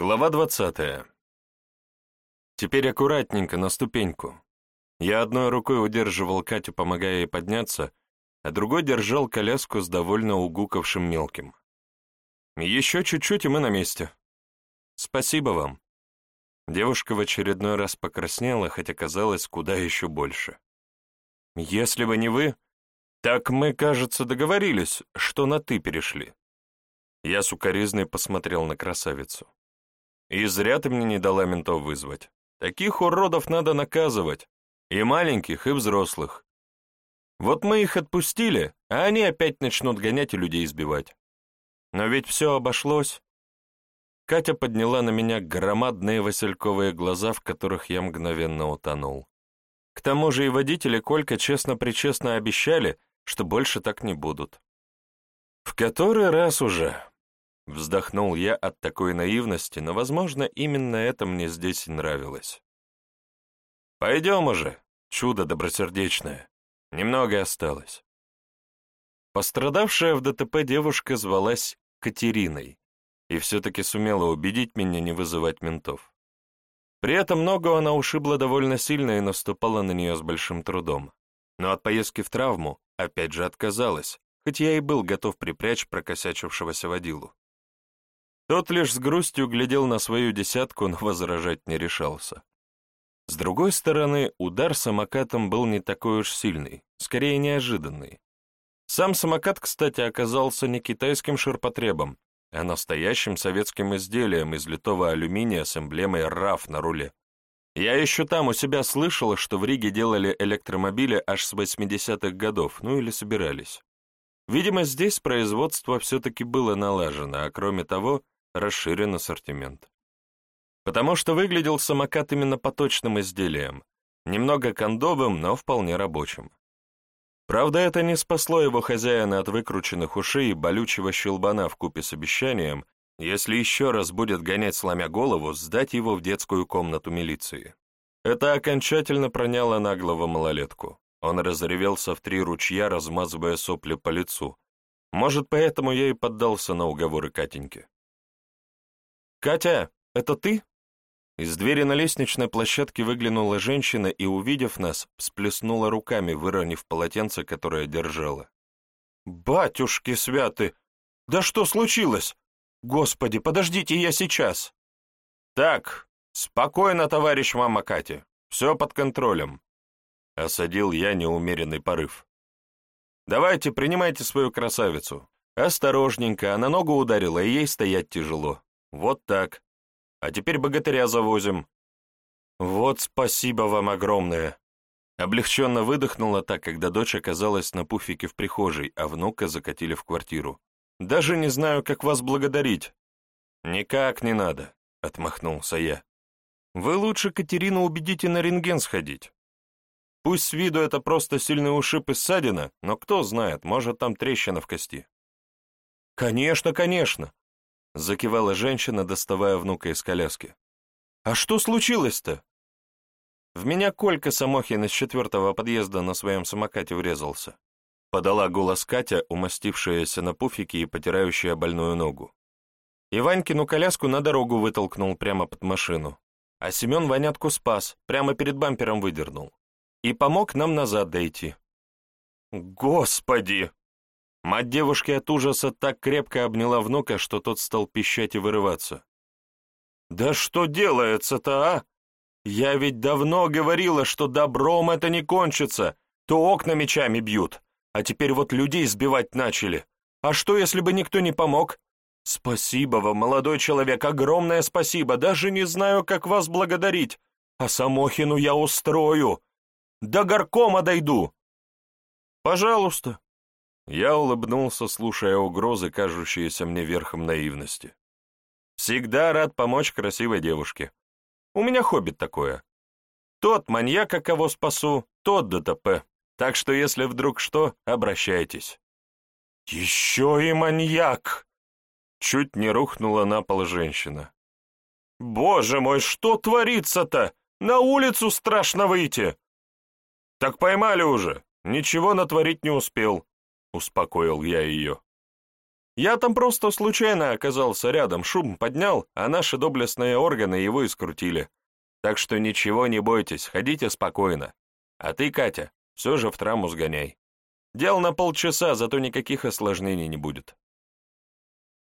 Глава двадцатая. Теперь аккуратненько, на ступеньку. Я одной рукой удерживал Катю, помогая ей подняться, а другой держал коляску с довольно угукавшим мелким. Еще чуть-чуть, и мы на месте. Спасибо вам. Девушка в очередной раз покраснела, хотя казалось куда еще больше. Если бы не вы, так мы, кажется, договорились, что на «ты» перешли. Я сукоризной посмотрел на красавицу. И зря ты мне не дала ментов вызвать. Таких уродов надо наказывать. И маленьких, и взрослых. Вот мы их отпустили, а они опять начнут гонять и людей избивать. Но ведь все обошлось. Катя подняла на меня громадные васильковые глаза, в которых я мгновенно утонул. К тому же и водители Колька честно-причестно обещали, что больше так не будут. В который раз уже? Вздохнул я от такой наивности, но, возможно, именно это мне здесь и нравилось. «Пойдем уже, чудо добросердечное. Немного осталось». Пострадавшая в ДТП девушка звалась Катериной и все-таки сумела убедить меня не вызывать ментов. При этом ногу она ушибла довольно сильно и наступала на нее с большим трудом. Но от поездки в травму опять же отказалась, хоть я и был готов припрячь прокосячившегося водилу. Тот лишь с грустью глядел на свою десятку, но возражать не решался. С другой стороны, удар самокатом был не такой уж сильный, скорее неожиданный. Сам самокат, кстати, оказался не китайским ширпотребом, а настоящим советским изделием из литого алюминия с эмблемой РАФ на руле. Я еще там у себя слышал, что в Риге делали электромобили аж с 80-х годов, ну или собирались. Видимо, здесь производство все-таки было налажено, а кроме того, расширен ассортимент. Потому что выглядел самокат именно поточным изделием, немного кондовым, но вполне рабочим. Правда, это не спасло его хозяина от выкрученных ушей и болючего щелбана в купе с обещанием, если еще раз будет гонять сломя голову, сдать его в детскую комнату милиции. Это окончательно проняло наглого малолетку. Он разревелся в три ручья, размазывая сопли по лицу. Может, поэтому я и поддался на уговоры Катеньки. «Катя, это ты?» Из двери на лестничной площадке выглянула женщина и, увидев нас, всплеснула руками, выронив полотенце, которое держала. «Батюшки святы! Да что случилось? Господи, подождите, я сейчас!» «Так, спокойно, товарищ мама Катя, все под контролем», — осадил я неумеренный порыв. «Давайте, принимайте свою красавицу. Осторожненько, она ногу ударила, и ей стоять тяжело. Вот так. А теперь богатыря завозим. Вот спасибо вам огромное. Облегченно выдохнула так, когда дочь оказалась на пуфике в прихожей, а внука закатили в квартиру. Даже не знаю, как вас благодарить. Никак не надо, отмахнулся я. Вы лучше Катерину убедите на рентген сходить. Пусть с виду это просто сильный ушиб и ссадина, но кто знает, может там трещина в кости. Конечно, конечно, Закивала женщина, доставая внука из коляски. «А что случилось-то?» В меня Колька Самохин из четвертого подъезда на своем самокате врезался. Подала голос Катя, умастившаяся на пуфике и потирающая больную ногу. И Ванькину коляску на дорогу вытолкнул прямо под машину. А Семен Ванятку спас, прямо перед бампером выдернул. И помог нам назад дойти. «Господи!» Мать девушки от ужаса так крепко обняла внука, что тот стал пищать и вырываться. «Да что делается-то, а? Я ведь давно говорила, что добром это не кончится, то окна мечами бьют, а теперь вот людей сбивать начали. А что, если бы никто не помог? Спасибо вам, молодой человек, огромное спасибо, даже не знаю, как вас благодарить. А Самохину я устрою. До горкома дойду». «Пожалуйста», я улыбнулся, слушая угрозы, кажущиеся мне верхом наивности. Всегда рад помочь красивой девушке. У меня хобби такое. Тот маньяка, кого спасу, тот ДТП. Так что, если вдруг что, обращайтесь. Еще и маньяк! Чуть не рухнула на пол женщина. Боже мой, что творится-то? На улицу страшно выйти. Так поймали уже. Ничего натворить не успел. — успокоил я ее. Я там просто случайно оказался рядом, шум поднял, а наши доблестные органы его и скрутили. Так что ничего не бойтесь, ходите спокойно. А ты, Катя, все же в травму сгоняй. Дел на полчаса, зато никаких осложнений не будет.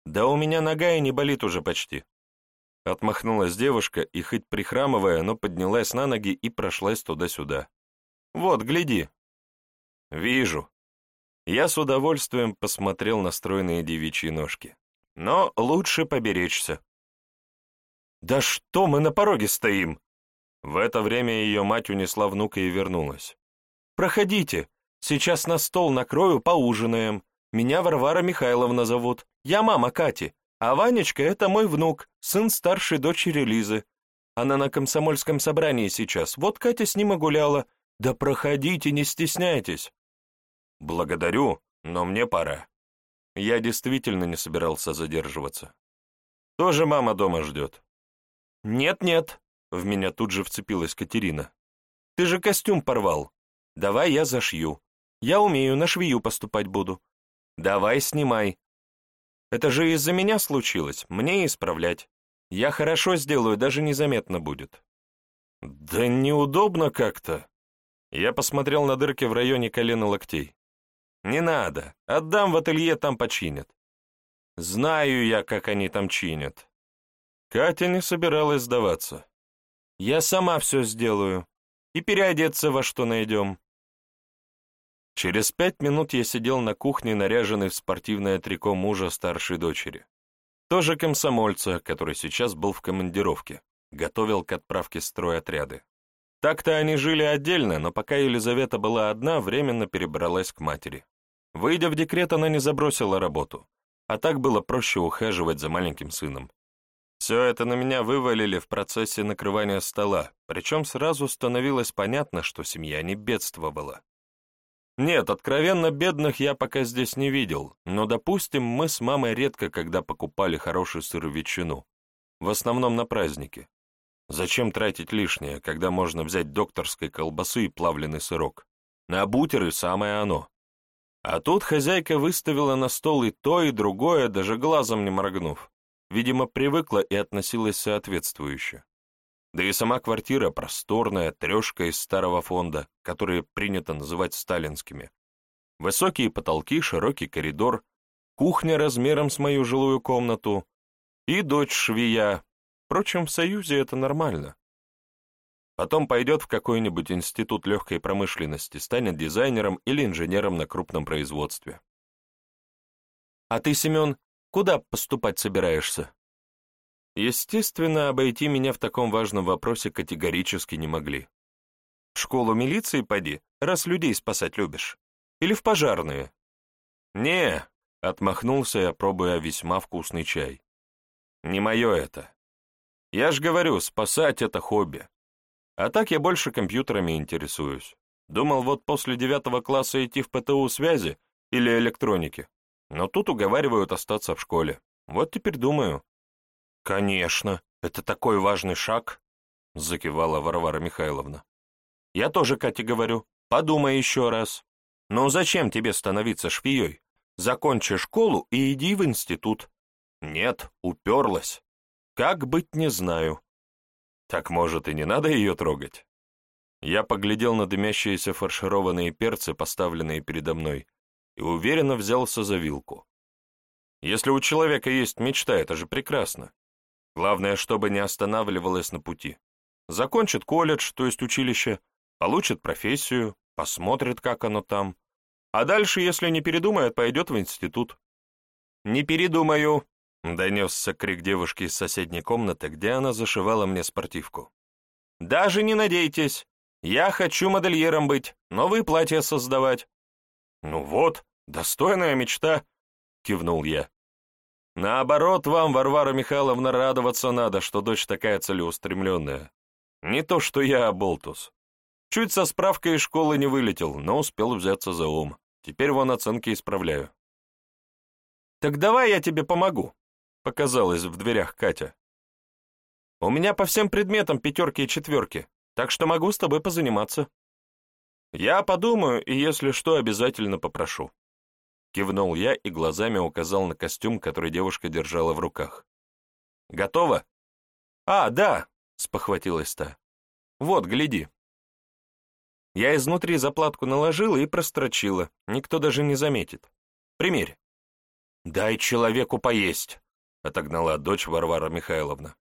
Да у меня нога и не болит уже почти. Отмахнулась девушка и, хоть прихрамывая, но поднялась на ноги и прошлась туда-сюда. «Вот, гляди». «Вижу». Я с удовольствием посмотрел на стройные девичьи ножки. Но лучше поберечься. «Да что мы на пороге стоим?» В это время ее мать унесла внука и вернулась. «Проходите, сейчас на стол накрою, поужинаем. Меня Варвара Михайловна зовут. Я мама Кати. А Ванечка — это мой внук, сын старшей дочери Лизы. Она на комсомольском собрании сейчас. Вот Катя с ним и гуляла. Да проходите, не стесняйтесь. Благодарю, но мне пора. Я действительно не собирался задерживаться. Тоже мама дома ждет. Нет-нет, в меня тут же вцепилась Катерина. Ты же костюм порвал. Давай я зашью. Я умею, на швею поступать буду. Давай снимай, это же из-за меня случилось, мне исправлять. Я хорошо сделаю, даже незаметно будет». «Да неудобно как-то». Я посмотрел на дырки в районе колена локтей. «Не надо, отдам в ателье, там починят». «Знаю я, как они там чинят». Катя не собиралась сдаваться. «Я сама все сделаю. И переодеться во что найдем». Через пять минут я сидел на кухне, наряженный в спортивное трико мужа старшей дочери. Тоже комсомольца, который сейчас был в командировке, готовил к отправке стройотряды. Так-то они жили отдельно, но пока Елизавета была одна, временно перебралась к матери. Выйдя в декрет, она не забросила работу, а так было проще ухаживать за маленьким сыном. Все это на меня вывалили в процессе накрывания стола, причем сразу становилось понятно, что семья не бедствовала. Нет, откровенно бедных я пока здесь не видел, но, допустим, мы с мамой редко когда покупали хорошую сыровичину, в основном на праздники. Зачем тратить лишнее, когда можно взять докторской колбасы и плавленый сырок? На бутеры самое оно. А тут хозяйка выставила на стол и то, и другое, даже глазом не моргнув. Видимо, привыкла и относилась соответствующе. Да и сама квартира просторная, трешка из старого фонда, которые принято называть сталинскими. Высокие потолки, широкий коридор, кухня размером с мою жилую комнату и дочь швея. Впрочем, в Союзе это нормально. Потом пойдет в какой-нибудь институт легкой промышленности, станет дизайнером или инженером на крупном производстве. «А ты, Семен, куда поступать собираешься?» Естественно, обойти меня в таком важном вопросе категорически не могли. В школу милиции поди, раз людей спасать любишь. Или в пожарные. Не, отмахнулся я, пробуя весьма вкусный чай. Не мое это. Я ж говорю, спасать это хобби. А так я больше компьютерами интересуюсь. Думал вот после девятого класса идти в ПТУ связи или электроники. Но тут уговаривают остаться в школе. Вот теперь думаю, «Конечно, это такой важный шаг», — закивала Варвара Михайловна. «Я тоже Кате говорю, подумай еще раз. Ну зачем тебе становиться швеей? Закончи школу и иди в институт». «Нет, уперлась. Как быть, не знаю». «Так, может, и не надо ее трогать?» Я поглядел на дымящиеся фаршированные перцы, поставленные передо мной, и уверенно взялся за вилку. Если у человека есть мечта, это же прекрасно. Главное, чтобы не останавливалась на пути. Закончит колледж, то есть училище, получит профессию, посмотрит, как оно там. А дальше, если не передумает, пойдет в институт. «Не передумаю», — донесся крик девушки из соседней комнаты, где она зашивала мне спортивку. «Даже не надейтесь. Я хочу модельером быть, новые платья создавать». «Ну вот, достойная мечта», — кивнул я. Наоборот, вам, Варвара Михайловна, радоваться надо, что дочь такая целеустремленная. Не то, что я, Болтус. Чуть со справкой из школы не вылетел, но успел взяться за ум. Теперь вон оценки исправляю. «Так давай я тебе помогу», — показалась в дверях Катя. «У меня по всем предметам пятерки и четверки, так что могу с тобой позаниматься». «Я подумаю, и если что, обязательно попрошу». кивнул я и глазами указал на костюм, который девушка держала в руках. «Готово?» «А, да!» — спохватилась та. «Вот, гляди». Я изнутри заплатку наложила и прострочила, никто даже не заметит. Примерь. «Дай человеку поесть», — отогнала дочь Варвара Михайловна.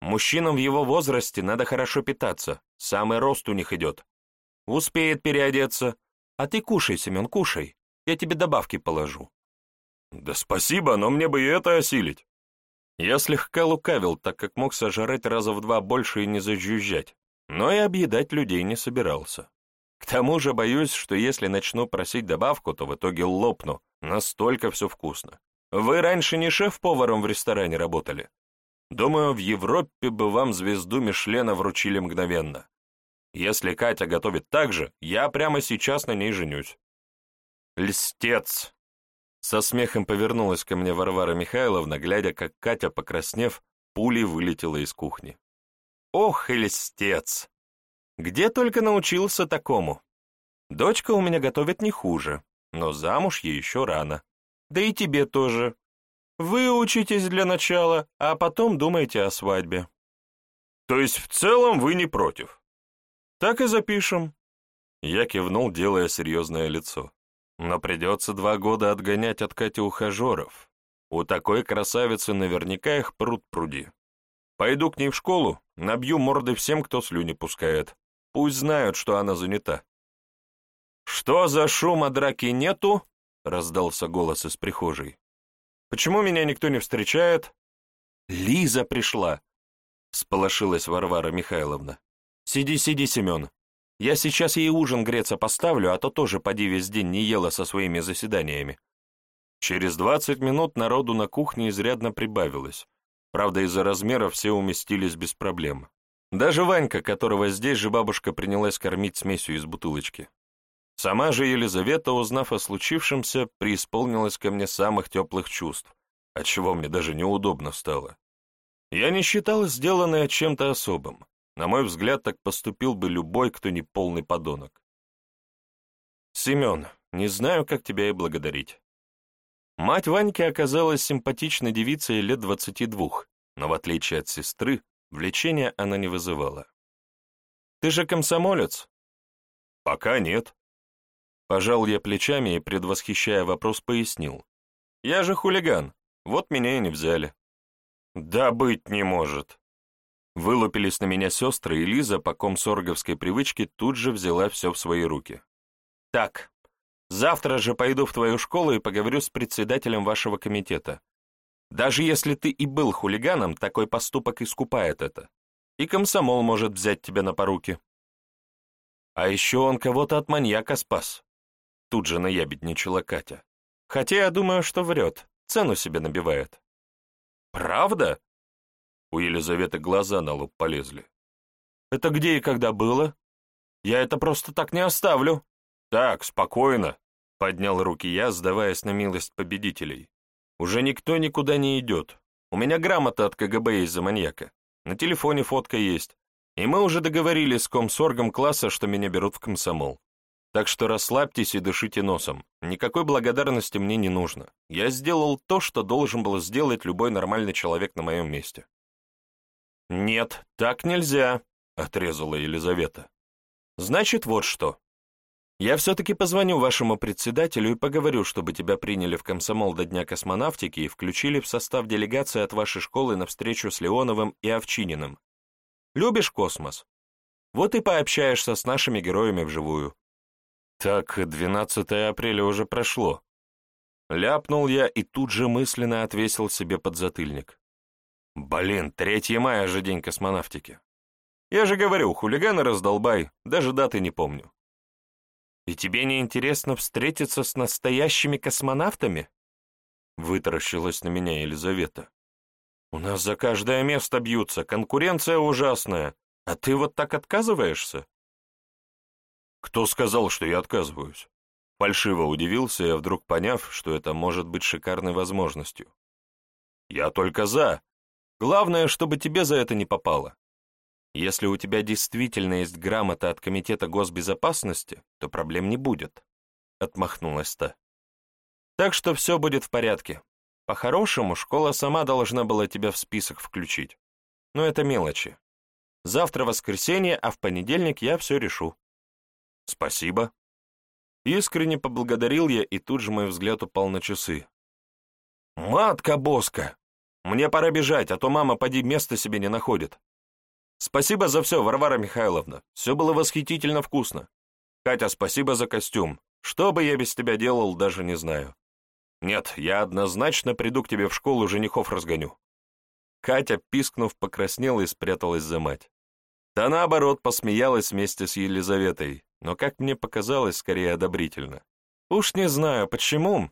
«Мужчинам в его возрасте надо хорошо питаться, самый рост у них идет. Успеет переодеться. А ты кушай, Семен, кушай, я тебе добавки положу». «Да спасибо, но мне бы и это осилить». Я слегка лукавил, так как мог сожрать раза в два больше и не зажужжать, но и объедать людей не собирался. К тому же боюсь, что если начну просить добавку, то в итоге лопну, настолько все вкусно. Вы раньше не шеф-поваром в ресторане работали? Думаю, в Европе бы вам звезду Мишлена вручили мгновенно. Если Катя готовит так же, я прямо сейчас на ней женюсь. Льстец! Со смехом повернулась ко мне Варвара Михайловна, глядя, как Катя, покраснев, пулей вылетела из кухни. «Ох, льстец! Где только научился такому? Дочка у меня готовит не хуже, но замуж ей еще рано. Да и тебе тоже. Вы учитесь для начала, а потом думайте о свадьбе». «То есть в целом вы не против?» «Так и запишем». Я кивнул, делая серьезное лицо. Но придется два года отгонять от Кати ухажеров. У такой красавицы наверняка их пруд пруди. Пойду к ней в школу, набью морды всем, кто слюни пускает. Пусть знают, что она занята. «Что за шум, а драки нету?» — раздался голос из прихожей. «Почему меня никто не встречает?» «Лиза пришла!» — сполошилась Варвара Михайловна. «Сиди, сиди, Семен. Я сейчас ей ужин греться поставлю, а то тоже поди весь день не ела со своими заседаниями. Через двадцать минут народу на кухне изрядно прибавилось. Правда, из-за размера все уместились без проблем. Даже Ванька, которого здесь же бабушка принялась кормить смесью из бутылочки. Сама же Елизавета, узнав о случившемся, преисполнилась ко мне самых теплых чувств, отчего мне даже неудобно стало. Я не считал сделанное чем-то особым. На мой взгляд, так поступил бы любой, кто не полный подонок. Семен, не знаю, как тебя и благодарить. Мать Ваньки оказалась симпатичной девицей лет двадцати двух, но в отличие от сестры, влечения она не вызывала. «Ты же комсомолец?» «Пока нет». Пожал я плечами и, предвосхищая вопрос, пояснил. «Я же хулиган, вот меня и не взяли». «Да быть не может», Вылупились на меня сестры, и Лиза, по комсорговской привычке, тут же взяла все в свои руки. «Так, завтра же пойду в твою школу и поговорю с председателем вашего комитета. Даже если ты и был хулиганом, такой поступок искупает это. И комсомол может взять тебя на поруки». «А еще он кого-то от маньяка спас», — тут же наябедничала Катя. «Хотя я думаю, что врет, цену себе набивает». «Правда?» У Елизаветы глаза на лоб полезли. «Это где и когда было? Я это просто так не оставлю». «Так, спокойно», — поднял руки я, сдаваясь на милость победителей. «Уже никто никуда не идет. У меня грамота от КГБ из-за маньяка. На телефоне фотка есть. И мы уже договорились с комсоргом класса, что меня берут в комсомол. Так что расслабьтесь и дышите носом. Никакой благодарности мне не нужно. Я сделал то, что должен был сделать любой нормальный человек на моем месте. «Нет, так нельзя», — отрезала Елизавета. «Значит, вот что. Я все-таки позвоню вашему председателю и поговорю, чтобы тебя приняли в комсомол до Дня космонавтики и включили в состав делегации от вашей школы на встречу с Леоновым и Овчининым. Любишь космос? Вот и пообщаешься с нашими героями вживую». Так, 12 апреля уже прошло. Ляпнул я и тут же мысленно отвесил себе подзатыльник. Блин, 3 мая же день космонавтики. Я же говорю, хулиганы раздолбай, даже даты не помню. И тебе не интересно встретиться с настоящими космонавтами? Вытаращилась на меня Елизавета. У нас за каждое место бьются, конкуренция ужасная, а ты вот так отказываешься? Кто сказал, что я отказываюсь? Фальшиво удивился я, вдруг поняв, что это может быть шикарной возможностью. Я только за, Главное, чтобы тебе за это не попало. Если у тебя действительно есть грамота от Комитета госбезопасности, то проблем не будет», — отмахнулась та. Так что все будет в порядке. По-хорошему, школа сама должна была тебя в список включить. Но это мелочи. Завтра воскресенье, а в понедельник я все решу. Спасибо. Искренне поблагодарил я, и тут же мой взгляд упал на часы. Матка Боска! Мне пора бежать, а то мама поди места себе не находит. Спасибо за все, Варвара Михайловна. Все было восхитительно вкусно. Катя, спасибо за костюм. Что бы я без тебя делал, даже не знаю. Нет, я однозначно приду к тебе в школу, женихов разгоню. Катя, пискнув, покраснела и спряталась за мать. Та, наоборот, посмеялась вместе с Елизаветой, но, как мне показалось, скорее одобрительно. Уж не знаю, почему.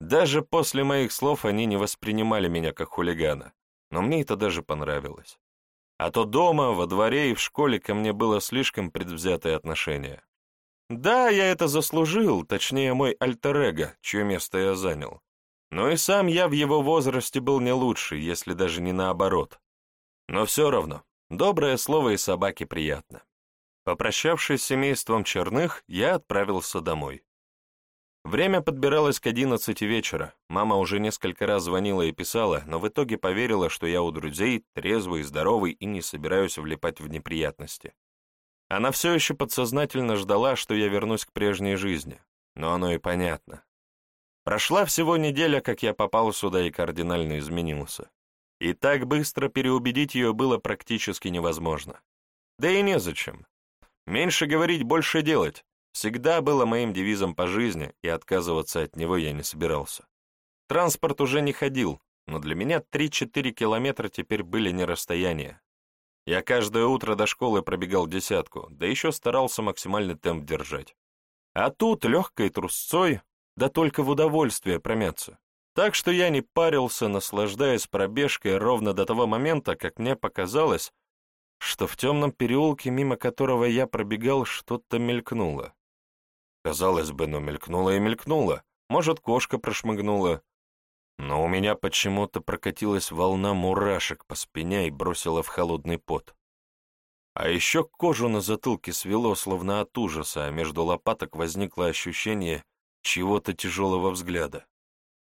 Даже после моих слов они не воспринимали меня как хулигана, но мне это даже понравилось. А то дома, во дворе и в школе ко мне было слишком предвзятое отношение. Да, я это заслужил, точнее, мой альтер-эго, чье место я занял. Но и сам я в его возрасте был не лучше, если даже не наоборот. Но все равно, Доброе слово и собаке приятно. Попрощавшись с семейством Черных, я отправился домой. Время подбиралось к одиннадцати вечера. Мама уже несколько раз звонила и писала, но в итоге поверила, что я у друзей, трезвый, здоровый и не собираюсь влипать в неприятности. Она все еще подсознательно ждала, что я вернусь к прежней жизни. Но оно и понятно. Прошла всего неделя, как я попал сюда и кардинально изменился. И так быстро переубедить ее было практически невозможно. Да и незачем. Меньше говорить, больше делать. Всегда было моим девизом по жизни, и отказываться от него я не собирался. Транспорт уже не ходил, но для меня 3-4 километра теперь были не расстояние. Я каждое утро до школы пробегал десятку, да еще старался максимальный темп держать. А тут легкой трусцой, да только в удовольствие промяться. Так что я не парился, наслаждаясь пробежкой ровно до того момента, как мне показалось, что в темном переулке, мимо которого я пробегал, что-то мелькнуло. Казалось бы, ну мелькнуло и мелькнуло. Может, кошка прошмыгнула. Но у меня почему-то прокатилась волна мурашек по спине и бросила в холодный пот. А еще кожу на затылке свело, словно от ужаса, а между лопаток возникло ощущение чего-то тяжелого взгляда.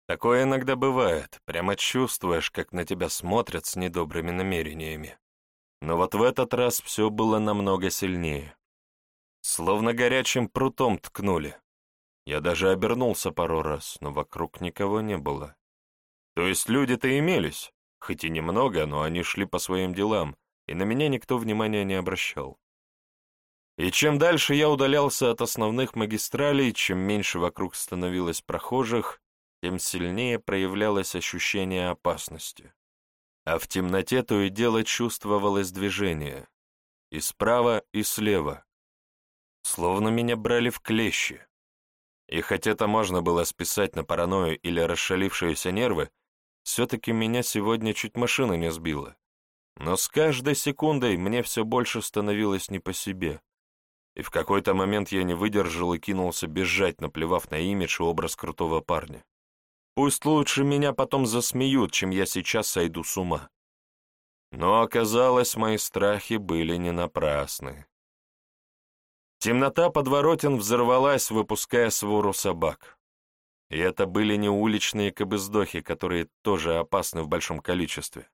Такое иногда бывает, прямо чувствуешь, как на тебя смотрят с недобрыми намерениями. Но вот в этот раз все было намного сильнее. Словно горячим прутом ткнули. Я даже обернулся пару раз, но вокруг никого не было. То есть люди-то имелись, хоть и немного, но они шли по своим делам, и на меня никто внимания не обращал. И чем дальше я удалялся от основных магистралей, чем меньше вокруг становилось прохожих, тем сильнее проявлялось ощущение опасности. А в темноте то и дело чувствовалось движение. И справа, и слева. Словно меня брали в клещи. И хоть это можно было списать на паранойю или расшалившиеся нервы, все-таки меня сегодня чуть машина не сбила. Но с каждой секундой мне все больше становилось не по себе. И в какой-то момент я не выдержал и кинулся бежать, наплевав на имидж и образ крутого парня. Пусть лучше меня потом засмеют, чем я сейчас сойду с ума. Но оказалось, мои страхи были не напрасны. Темнота подворотен взорвалась, выпуская свору собак. И это были не уличные кобыздохи, которые тоже опасны в большом количестве.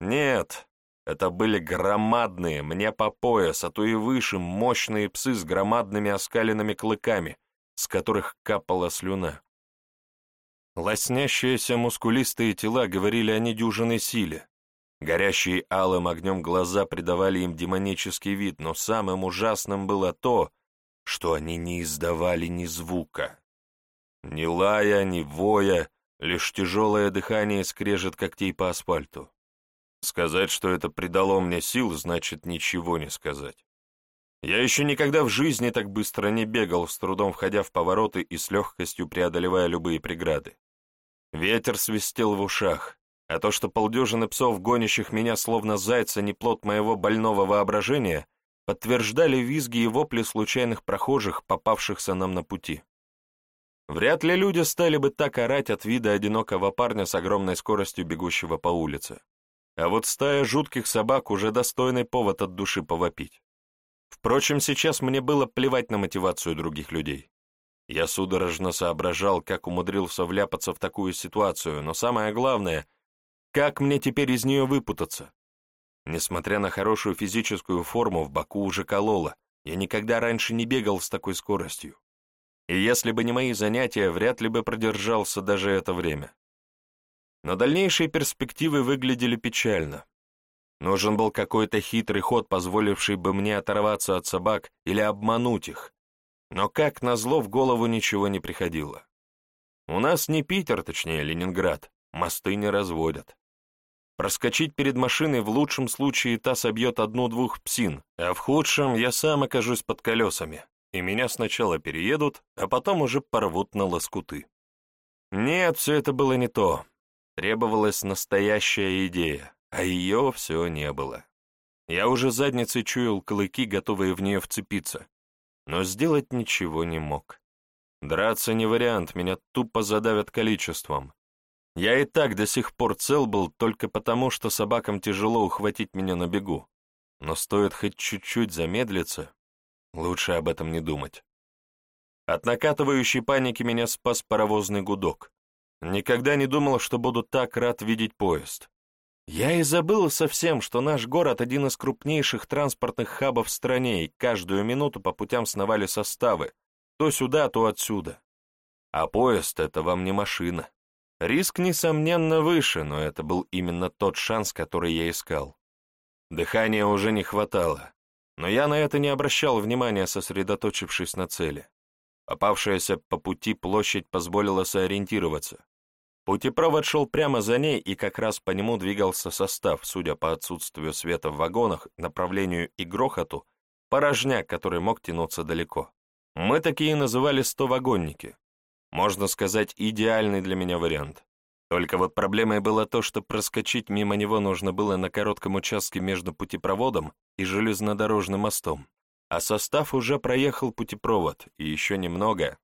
Нет, это были громадные, мне по пояс, а то и выше, мощные псы с громадными оскаленными клыками, с которых капала слюна. Лоснящиеся мускулистые тела говорили о недюжиной силе. Горящие алым огнем глаза придавали им демонический вид, но самым ужасным было то, что они не издавали ни звука. Ни лая, ни воя, лишь тяжелое дыхание скрежет когтей по асфальту. Сказать, что это придало мне сил, значит ничего не сказать. Я еще никогда в жизни так быстро не бегал, с трудом входя в повороты и с легкостью преодолевая любые преграды. Ветер свистел в ушах, а то, что полдюжины псов, гонящих меня словно зайца, не плод моего больного воображения, подтверждали визги и вопли случайных прохожих, попавшихся нам на пути. Вряд ли люди стали бы так орать от вида одинокого парня с огромной скоростью бегущего по улице. А вот стая жутких собак уже достойный повод от души повопить. Впрочем, сейчас мне было плевать на мотивацию других людей. Я судорожно соображал, как умудрился вляпаться в такую ситуацию, но самое главное, как мне теперь из нее выпутаться? Несмотря на хорошую физическую форму, в боку уже кололо, я никогда раньше не бегал с такой скоростью. И если бы не мои занятия, вряд ли бы продержался даже это время. Но дальнейшие перспективы выглядели печально. Нужен был какой-то хитрый ход, позволивший бы мне оторваться от собак или обмануть их. Но как назло в голову ничего не приходило. У нас не Питер, точнее Ленинград, мосты не разводят. Проскочить перед машиной в лучшем случае та собьет одну-двух псин, а в худшем я сам окажусь под колесами, и меня сначала переедут, а потом уже порвут на лоскуты. Нет, все это было не то. Требовалась настоящая идея, а ее все не было. Я уже задницей чуял клыки, готовые в нее вцепиться, но сделать ничего не мог. Драться не вариант, меня тупо задавят количеством. Я и так до сих пор цел был только потому, что собакам тяжело ухватить меня на бегу. Но стоит хоть чуть-чуть замедлиться, лучше об этом не думать. От накатывающей паники меня спас паровозный гудок. Никогда не думал, что буду так рад видеть поезд. Я и забыл совсем, что наш город — один из крупнейших транспортных хабов в стране, и каждую минуту по путям сновали составы, то сюда, то отсюда. А поезд — это вам не машина. Риск, несомненно, выше, но это был именно тот шанс, который я искал. Дыхания уже не хватало, но я на это не обращал внимания, сосредоточившись на цели. Попавшаяся по пути площадь позволила сориентироваться. Путепровод шел прямо за ней, и как раз по нему двигался состав, судя по отсутствию света в вагонах, направлению и грохоту, порожняк, который мог тянуться далеко. Мы такие называли стовагонники. Можно сказать, идеальный для меня вариант. Только вот проблемой было то, что проскочить мимо него нужно было на коротком участке между путепроводом и железнодорожным мостом. А состав уже проехал путепровод, и еще немного,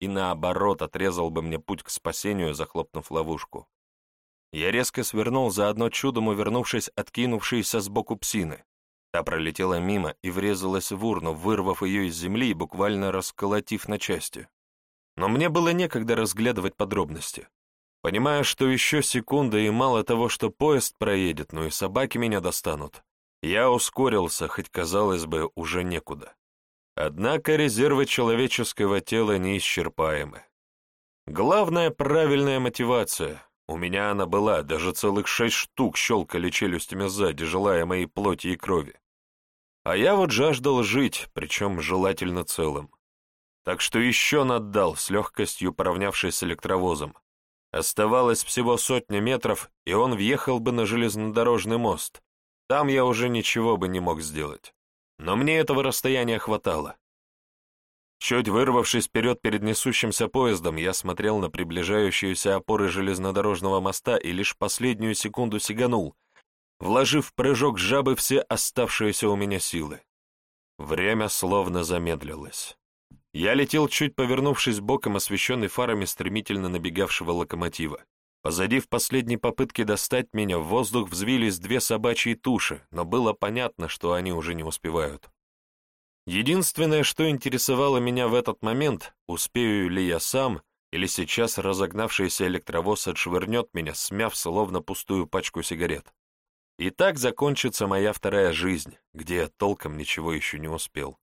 и наоборот отрезал бы мне путь к спасению, захлопнув ловушку. Я резко свернул, заодно чудом увернувшись откинувшейся сбоку псины. Та пролетела мимо и врезалась в урну, вырвав ее из земли и буквально расколотив на части. Но мне было некогда разглядывать подробности. Понимая, что еще секунда и мало того, что поезд проедет, но и собаки меня достанут, я ускорился, хоть, казалось бы, уже некуда. Однако резервы человеческого тела неисчерпаемы. Главное — правильная мотивация. У меня она была, даже целых шесть штук щелкали челюстями сзади, желая моей плоти и крови. А я вот жаждал жить, причем желательно целым. Так что еще наддал, с легкостью поравнявшись с электровозом. Оставалось всего сотня метров, и он въехал бы на железнодорожный мост, там я уже ничего бы не мог сделать. Но мне этого расстояния хватало. Чуть вырвавшись вперед перед несущимся поездом, я смотрел на приближающиеся опоры железнодорожного моста и лишь последнюю секунду сиганул, вложив в прыжок жабы все оставшиеся у меня силы. Время словно замедлилось. Я летел, чуть повернувшись боком, освещенный фарами стремительно набегавшего локомотива. Позади в последней попытке достать меня в воздух взвились две собачьи туши, но было понятно, что они уже не успевают. Единственное, что интересовало меня в этот момент, успею ли я сам, или сейчас разогнавшийся электровоз отшвырнет меня, смяв словно пустую пачку сигарет. И так закончится моя вторая жизнь, где я толком ничего еще не успел.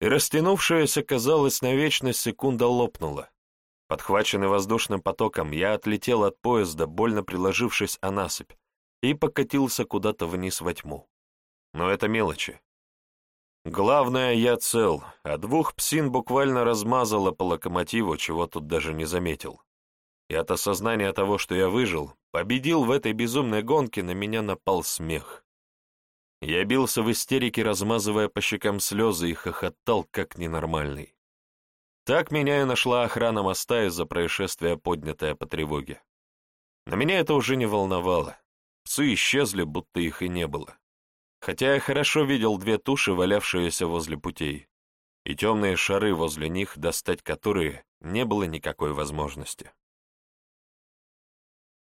И растянувшаяся, казалось, на вечность секунда лопнула. Подхваченный воздушным потоком, я отлетел от поезда, больно приложившись о насыпь, и покатился куда-то вниз во тьму. Но это мелочи. Главное, я цел, а двух псин буквально размазало по локомотиву, чего тут даже не заметил. И от осознания того, что я выжил, победил в этой безумной гонке, на меня напал смех. Я бился в истерике, размазывая по щекам слезы и хохотал, как ненормальный. Так меня и нашла охрана моста из-за происшествия, поднятое по тревоге. Но меня это уже не волновало. Псы исчезли, будто их и не было. Хотя я хорошо видел две туши, валявшиеся возле путей, и темные шары возле них, достать которые не было никакой возможности.